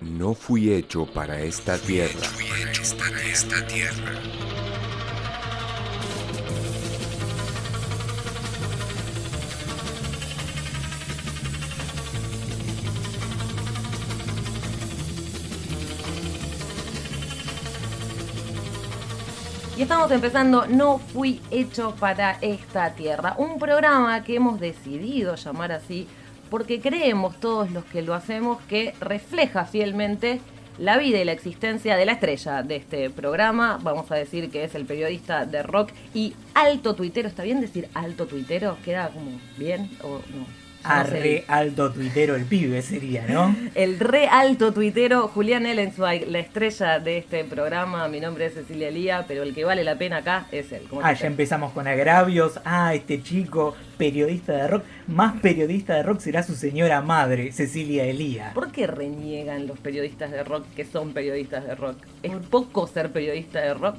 No fui hecho para esta tierra. para esta tierra. Y estamos empezando No fui hecho para esta tierra, un programa que hemos decidido llamar así porque creemos todos los que lo hacemos que refleja fielmente la vida y la existencia de la estrella de este programa. Vamos a decir que es el periodista de rock y alto tuitero. ¿Está bien decir alto tuitero? ¿Queda como bien o no? A re alto tuitero el pibe sería, ¿no? El re alto tuitero Julián Ellenzweig, la estrella de este programa. Mi nombre es Cecilia Lía, pero el que vale la pena acá es él. Ah, ya empezamos con agravios. Ah, este chico, periodista de rock. Más periodista de rock será su señora madre, Cecilia Elía. ¿Por qué reniegan los periodistas de rock que son periodistas de rock? ¿Es poco ser periodista de rock?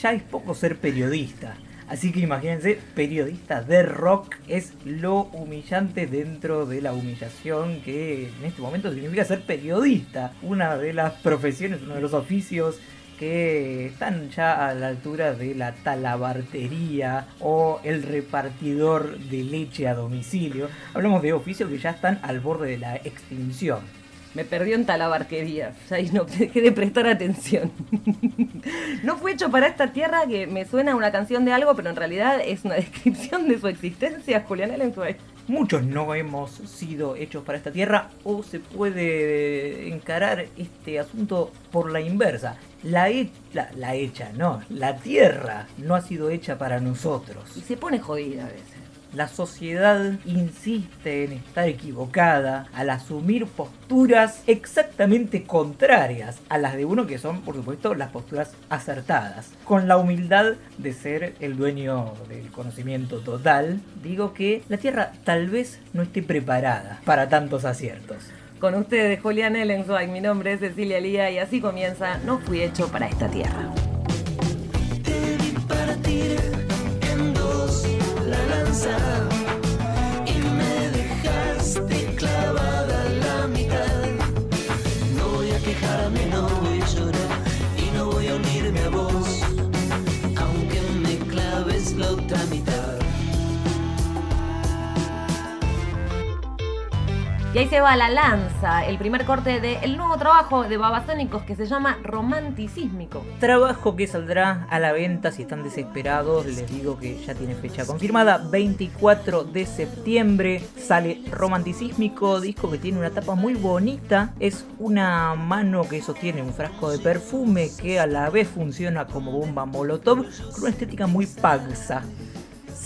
Ya es poco ser periodista. Así que imagínense, periodista de rock es lo humillante dentro de la humillación que en este momento significa ser periodista. Una de las profesiones, uno de los oficios que están ya a la altura de la talabartería o el repartidor de leche a domicilio. Hablamos de oficios que ya están al borde de la extinción. Me perdió en talabarquería, ahí no dejé de prestar atención. no fue hecho para esta tierra que me suena una canción de algo, pero en realidad es una descripción de su existencia, Julián Elenzweig. Muchos no hemos sido hechos para esta tierra o se puede encarar este asunto por la inversa. La, la, la hecha, no, la tierra no ha sido hecha para nosotros. Y se pone jodida a veces. La sociedad insiste en estar equivocada al asumir posturas exactamente contrarias a las de uno que son, por supuesto, las posturas acertadas. Con la humildad de ser el dueño del conocimiento total, digo que la Tierra tal vez no esté preparada para tantos aciertos. Con ustedes, Julián Ellenzweig, mi nombre es Cecilia Lía y así comienza No fui hecho para esta tierra. Ahí se va la lanza, el primer corte del nuevo trabajo de Babasónicos que se llama Romanticísmico. Trabajo que saldrá a la venta si están desesperados, les digo que ya tiene fecha confirmada, 24 de septiembre sale Romanticísmico, disco que tiene una tapa muy bonita, es una mano que sostiene un frasco de perfume que a la vez funciona como bomba molotov con una estética muy pagsa.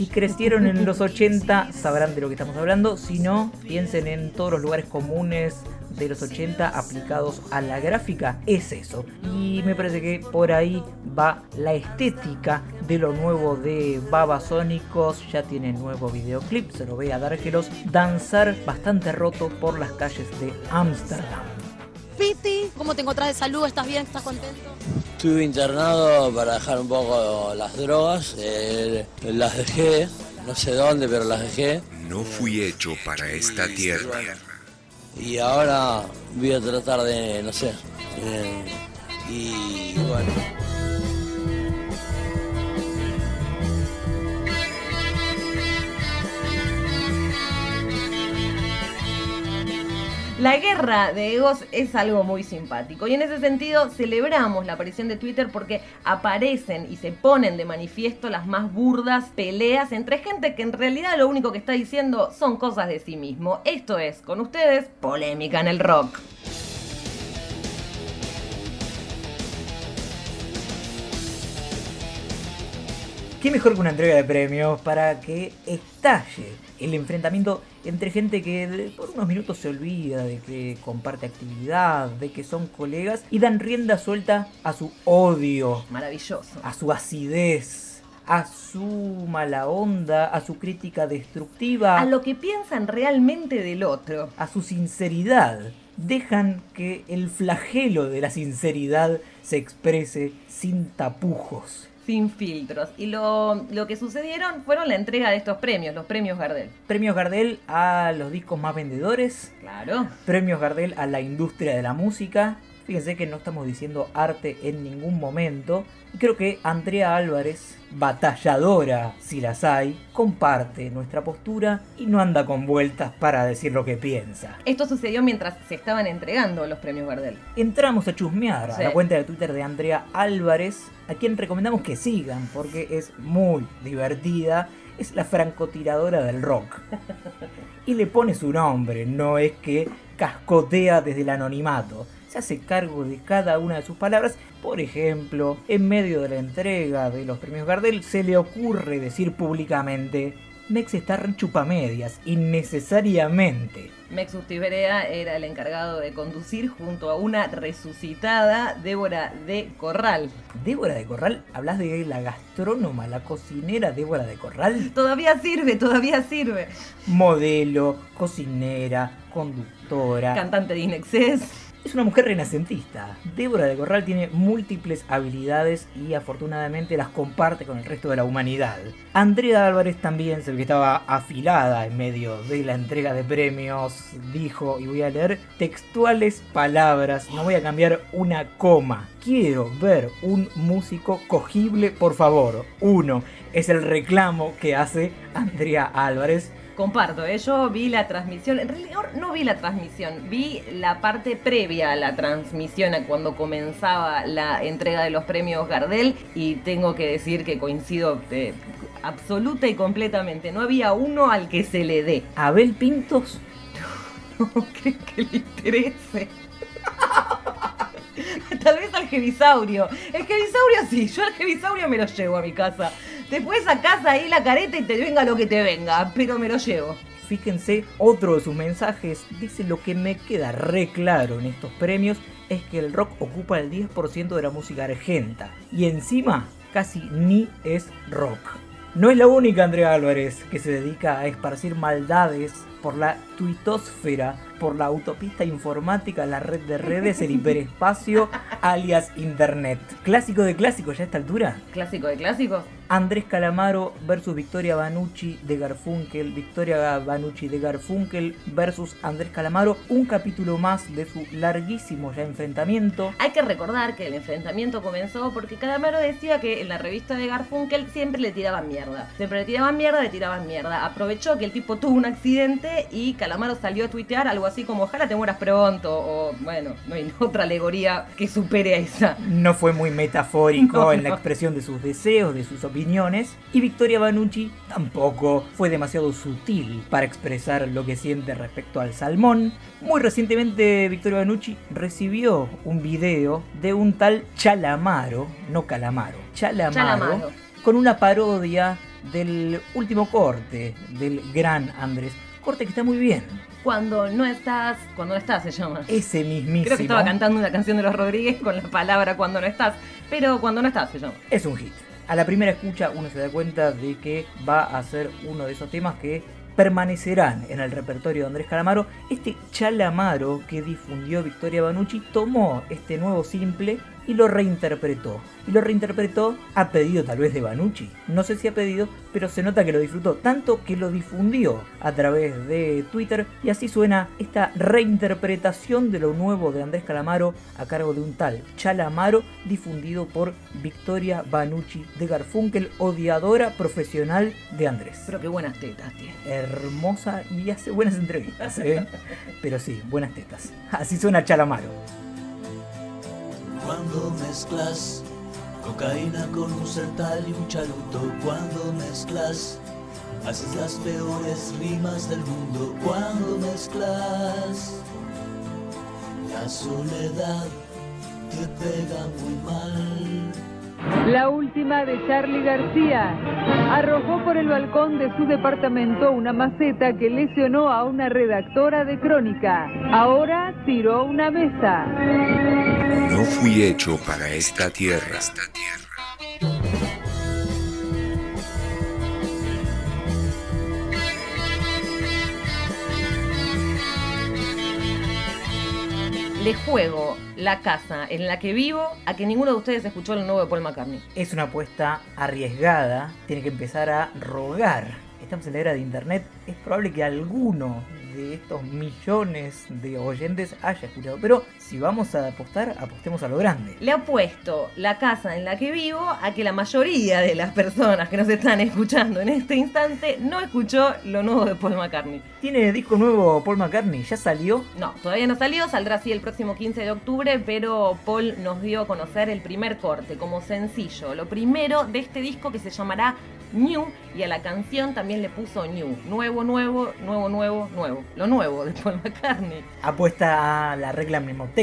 Si crecieron en los 80 sabrán de lo que estamos hablando, si no, piensen en todos los lugares comunes de los 80 aplicados a la gráfica, es eso. Y me parece que por ahí va la estética de lo nuevo de Babasónicos, ya tiene nuevo videoclip, se lo ve a Dargelos danzar bastante roto por las calles de Ámsterdam. Piti, ¿cómo te encontrás de salud? ¿Estás bien? ¿Estás contento? Estuve internado para dejar un poco las drogas, eh, las dejé, no sé dónde, pero las dejé. No fui hecho para esta tierra. Y ahora voy a tratar de, no sé, eh, y bueno. La guerra de egos es algo muy simpático y en ese sentido celebramos la aparición de Twitter porque aparecen y se ponen de manifiesto las más burdas peleas entre gente que en realidad lo único que está diciendo son cosas de sí mismo. Esto es, con ustedes, polémica en el rock. ¿Qué mejor que una entrega de premios para que estalle el enfrentamiento entre gente que por unos minutos se olvida de que comparte actividad, de que son colegas y dan rienda suelta a su odio. Maravilloso. A su acidez. A su mala onda, a su crítica destructiva. A lo que piensan realmente del otro. A su sinceridad. Dejan que el flagelo de la sinceridad se exprese sin tapujos sin filtros. Y lo, lo que sucedieron fueron la entrega de estos premios, los premios Gardel. Premios Gardel a los discos más vendedores, Claro. premios Gardel a la industria de la música. Fíjense que no estamos diciendo arte en ningún momento. Y creo que Andrea Álvarez, batalladora si las hay, comparte nuestra postura y no anda con vueltas para decir lo que piensa. Esto sucedió mientras se estaban entregando los premios Gardel. Entramos a chusmear Sí. a la cuenta de Twitter de Andrea Álvarez, a quien recomendamos que sigan porque es muy divertida. Es la francotiradora del rock. Y le pone su nombre, no es que cascotea desde el anonimato. Se hace cargo de cada una de sus palabras. Por ejemplo, en medio de la entrega de los premios Gardel, se le ocurre decir públicamente: Mex está en chupamedias, innecesariamente. Mex Urtiberea era el encargado de conducir junto a una resucitada Débora de Corral. Débora de Corral, hablas de la gastrónoma, la cocinera Débora de Corral, Todavía sirve, todavía sirve. modelo, cocinera, conductora. Cantante de Inexcess. Es una mujer renacentista. Débora de Corral tiene múltiples habilidades y afortunadamente las comparte con el resto de la humanidad. Andrea Álvarez también se ve que estaba afilada en medio de la entrega de premios. Dijo, y voy a leer textuales palabras, no voy a cambiar una coma. Quiero ver un músico cogible, por favor. Uno, es el reclamo que hace Andrea Álvarez. Comparto, ¿eh? yo vi la transmisión, en realidad no vi la transmisión, vi la parte previa a la transmisión, a cuando comenzaba la entrega de los premios Gardel y tengo que decir que coincido eh, absoluta y completamente, no había uno al que se le dé. Abel Pintos No creo que le interese. Tal vez al Jevisaurio. El Jevisaurio sí, yo al Jevisaurio me lo llevo a mi casa. Después a casa ahí la careta y te venga lo que te venga, pero me lo llevo. Fíjense, otro de sus mensajes dice lo que me queda re claro en estos premios es que el rock ocupa el 10% de la música argenta y encima casi ni es rock. No es la única Andrea Álvarez que se dedica a esparcir maldades por la tuitosfera, por la autopista informática, la red de redes, el hiperespacio, alias Internet. Clásico de clásicos ya a esta altura. Clásico de clásicos. Andrés Calamaro versus Victoria Banucci de Garfunkel, Victoria Banucci de Garfunkel versus Andrés Calamaro, un capítulo más de su larguísimo ya enfrentamiento. Hay que recordar que el enfrentamiento comenzó porque Calamaro decía que en la revista de Garfunkel siempre le tiraban mierda. Siempre le tiraban mierda, le tiraban mierda. Aprovechó que el tipo tuvo un accidente y Calamaro salió a tuitear algo así como ojalá te mueras pronto o bueno, no hay otra alegoría que supere a esa. No fue muy metafórico No, en la expresión de sus deseos, de sus opiniones, y Victoria Banucci tampoco fue demasiado sutil para expresar lo que siente respecto al salmón. Muy recientemente Victoria Banucci recibió un video de un tal Chalamaro, no Calamaro, Chalamaro, Chalamaro. con una parodia del último corte del gran Andrés. Corte que está muy bien. Cuando no estás, cuando no estás se llama. Ese mismísimo. Creo que estaba cantando una canción de los Rodríguez con la palabra cuando no estás, pero cuando no estás se llama. es un hit. A la primera escucha uno se da cuenta de que va a ser uno de esos temas que permanecerán en el repertorio de Andrés Calamaro. Este Chalamaro que difundió Victoria Banucci tomó este nuevo simple y lo reinterpretó. Y lo reinterpretó a pedido tal vez de Banucci. No sé si a pedido, pero se nota que lo disfrutó tanto que lo difundió a través de Twitter y así suena esta reinterpretación de lo nuevo de Andrés Calamaro a cargo de un tal Chalamaro difundido por Victoria Banucci de Garfunkel, odiadora profesional de Andrés. Pero qué buenas tetas tiene. Hermosa y hace buenas entrevistas, ¿eh? Pero sí, buenas tetas. Así suena Chalamaro. Cuando mezclas cocaína con un sertal y un charuto, cuando mezclas, haces las peores rimas del mundo. Cuando mezclas, la soledad te pega muy mal. La última de Charlie García. Arrojó por el balcón de su departamento una maceta que lesionó a una redactora de crónica. Ahora tiró una mesa. Fui hecho para esta tierra. Le juego la casa en la que vivo a que ninguno de ustedes escuchó el nuevo de Paul McCartney. Es una apuesta arriesgada, tiene que empezar a rogar. Estamos en la era de internet, es probable que alguno de estos millones de oyentes haya escuchado, pero si vamos a apostar, apostemos a lo grande. Le apuesto la casa en la que vivo a que la mayoría de las personas que nos están escuchando en este instante no escuchó lo nuevo de Paul McCartney. ¿Tiene disco nuevo Paul McCartney? ¿Ya salió? No, todavía no salió, saldrá así el próximo 15 de octubre, pero Paul nos dio a conocer el primer corte como sencillo, lo primero de este disco que se llamará New y a la canción también le puso New, nuevo, nuevo, nuevo, nuevo, nuevo, lo nuevo de Paul McCartney. Apuesta a la regla mnemotécnica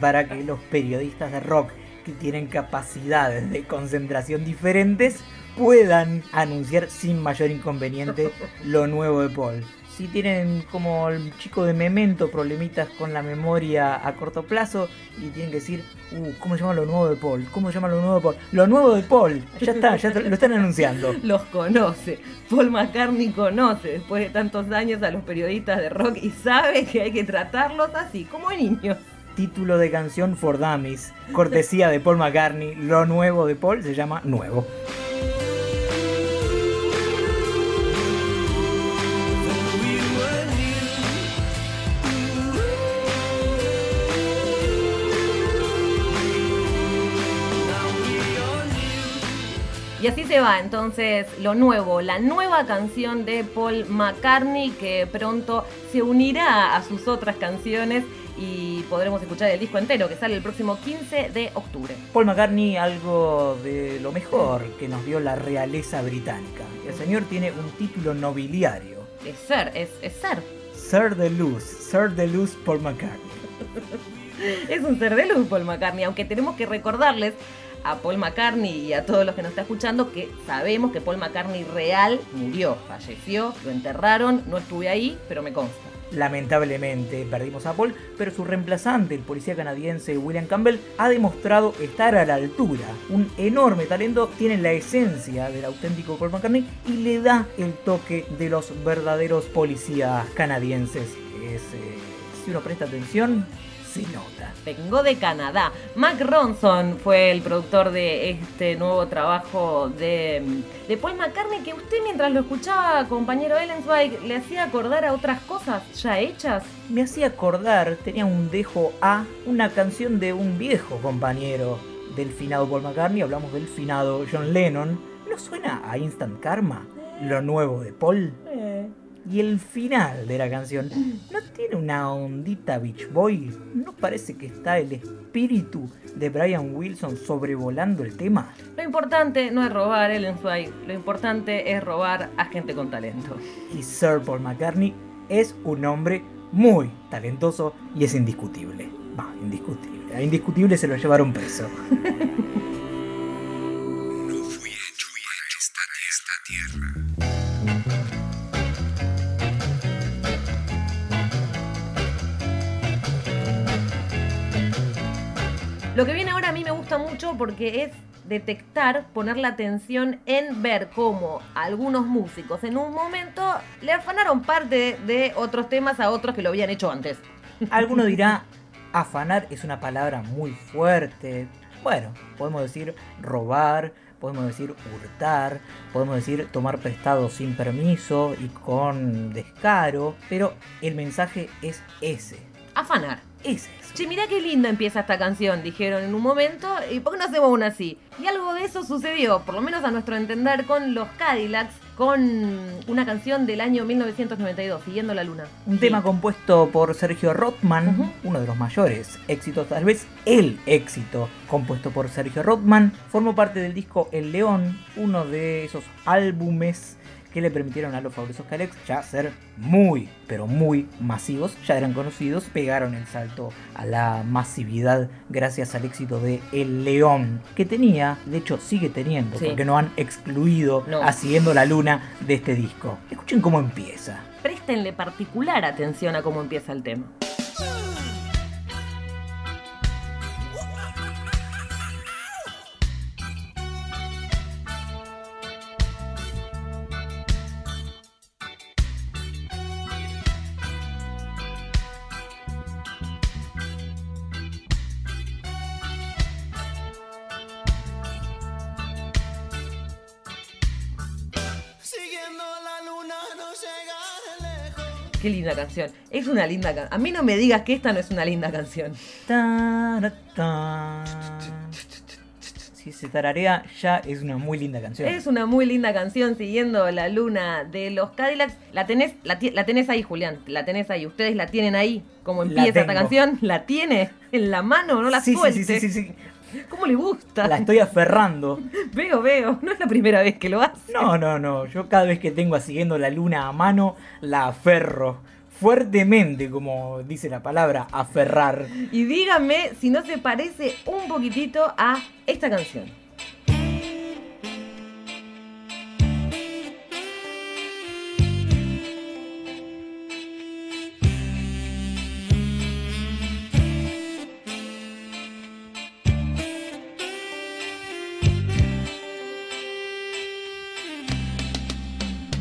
para que los periodistas de rock que tienen capacidades de concentración diferentes puedan anunciar sin mayor inconveniente lo nuevo de Paul. Si tienen como el chico de Memento problemitas con la memoria a corto plazo y tienen que decir, uh, ¿cómo se llama lo nuevo de Paul? ¿Cómo se llama lo nuevo de Paul? Lo nuevo de Paul. Ya está, ya lo están anunciando. Los conoce, Paul McCartney conoce después de tantos años a los periodistas de rock y sabe que hay que tratarlos así, como niños. Título de canción for Dummies, cortesía de Paul McCartney. Lo nuevo de Paul se llama Nuevo. Y así se va entonces lo nuevo, la nueva canción de Paul McCartney que pronto se unirá a sus otras canciones y podremos escuchar el disco entero que sale el próximo 15 de octubre. Paul McCartney, algo de lo mejor que nos dio la realeza británica. El señor tiene un título nobiliario. Es ser, es, es ser. Sir de Luz, Sir de Luz Paul McCartney. Es un ser de luz Paul McCartney, aunque tenemos que recordarles a Paul McCartney y a todos los que nos están escuchando que sabemos que Paul McCartney real murió, falleció, lo enterraron, no estuve ahí, pero me consta. Lamentablemente perdimos a Paul, pero su reemplazante, el policía canadiense William Campbell, ha demostrado estar a la altura. Un enorme talento, tiene la esencia del auténtico Paul McCartney y le da el toque de los verdaderos policías canadienses. Es, eh, si uno presta atención, se nota. Vengo de Canadá. Mac Ronson fue el productor de este nuevo trabajo de, de Paul McCartney que usted mientras lo escuchaba, compañero Ellensweig, le hacía acordar a otras cosas ya hechas. Me hacía acordar, tenía un dejo a una canción de un viejo compañero del finado Paul McCartney, hablamos del finado John Lennon. ¿No suena a Instant Karma? Lo nuevo de Paul. Y el final de la canción, ¿no tiene una ondita Beach Boy? ¿No parece que está el espíritu de Brian Wilson sobrevolando el tema? Lo importante no es robar Ellen Zweig, lo importante es robar a gente con talento. Y Sir Paul McCartney es un hombre muy talentoso y es indiscutible. Va, indiscutible. A indiscutible se lo llevaron preso. porque es detectar, poner la atención en ver cómo algunos músicos en un momento le afanaron parte de otros temas a otros que lo habían hecho antes. Alguno dirá, afanar es una palabra muy fuerte. Bueno, podemos decir robar, podemos decir hurtar, podemos decir tomar prestado sin permiso y con descaro, pero el mensaje es ese. Afanar. Es. Che, mirá qué linda empieza esta canción, dijeron en un momento, ¿y por qué no hacemos una así? Y algo de eso sucedió, por lo menos a nuestro entender, con los Cadillacs, con una canción del año 1992, Siguiendo la Luna. Un tema compuesto por Sergio Rothman, uno de los mayores éxitos, tal vez el éxito compuesto por Sergio Rothman. Formó parte del disco El León, uno de esos álbumes que le permitieron a los fabulosos Calex ya ser muy, pero muy masivos. Ya eran conocidos, pegaron el salto a la masividad gracias al éxito de El León, que tenía, de hecho sigue teniendo, Sí. porque no han excluido No. a Siguiendo la Luna de este disco. Escuchen cómo empieza. Préstenle particular atención a cómo empieza el tema. Qué linda canción. Es una linda canción. A mí no me digas que esta no es una linda canción. Si se tararea, ya es una muy linda canción. Es una muy linda canción siguiendo la luna de los Cadillacs. La tenés, la, tenés ahí, Julián. La tenés ahí. Ustedes la tienen ahí. Como empieza esta canción. ¿La tiene en la mano? No la sí, sí, suelte. sí, sí, sí, sí. ¿Cómo le gusta? La estoy aferrando. Veo, veo. No es la primera vez que lo hace. No, no, no. Yo cada vez que tengo a siguiendo la luna a mano, la aferro. Fuertemente, como dice la palabra, aferrar. Y dígame si no se parece un poquitito a esta canción.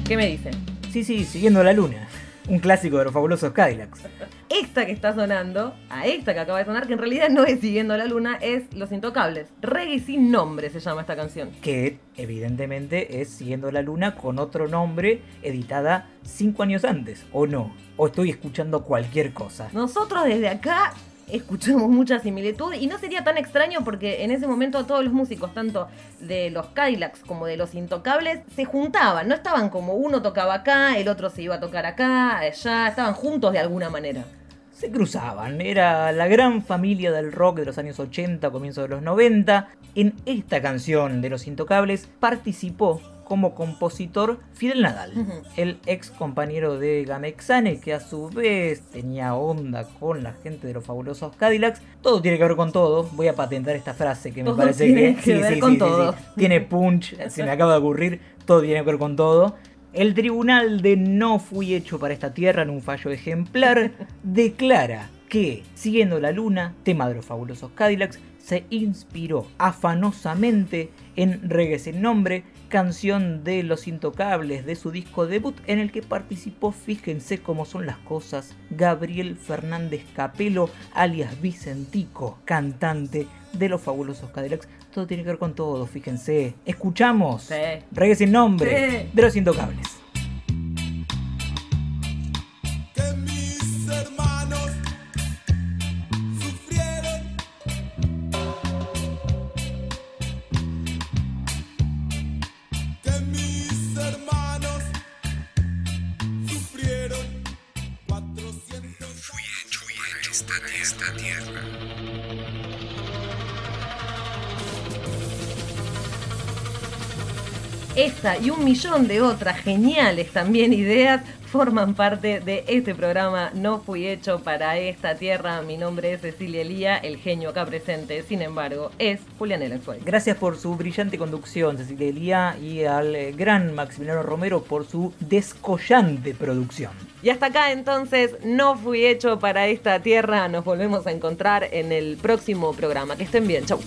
¿Qué me dicen? Sí, sí, siguiendo la luna. Un clásico de los fabulosos Cadillacs. Esta que está sonando, a esta que acaba de sonar, que en realidad no es Siguiendo la Luna, es Los Intocables. Reggae sin nombre se llama esta canción. Que evidentemente es Siguiendo la Luna con otro nombre, editada cinco años antes. ¿O no? ¿O estoy escuchando cualquier cosa? Nosotros desde acá escuchamos mucha similitud y no sería tan extraño porque en ese momento todos los músicos, tanto de los Cadillacs como de los Intocables, se juntaban, no estaban como uno tocaba acá, el otro se iba a tocar acá, allá, estaban juntos de alguna manera. se cruzaban. Era la gran familia del rock de los años 80, comienzo de los 90. En esta canción de Los Intocables participó como compositor Fidel Nadal, el ex compañero de Gamexane, que a su vez tenía onda con la gente de los fabulosos Cadillacs. Todo tiene que ver con todo. Voy a patentar esta frase que me Todo parece tiene que, que ver con todo. tiene punch, se me acaba de ocurrir. Todo tiene que ver con todo. El tribunal de No fui hecho para esta tierra en un fallo ejemplar declara que, siguiendo la luna, tema de los fabulosos Cadillacs, se inspiró afanosamente en Reggae sin nombre, canción de Los Intocables de su disco debut en el que participó, fíjense cómo son las cosas, Gabriel Fernández Capelo, alias Vicentico, cantante de Los Fabulosos Cadillacs. Todo tiene que ver con todo, fíjense. Escuchamos Sí. Reggae sin nombre Sí. de Los Intocables. Y un millón de otras geniales también ideas forman parte de este programa No fui hecho para esta tierra. Mi nombre es Cecilia Elía, el genio acá presente, sin embargo, es Julián Elenzuel. Gracias por su brillante conducción, Cecilia Elía, y al eh, gran Maximiliano Romero por su descollante producción. Y hasta acá entonces, No fui hecho para esta tierra. Nos volvemos a encontrar en el próximo programa. Que estén bien, chau.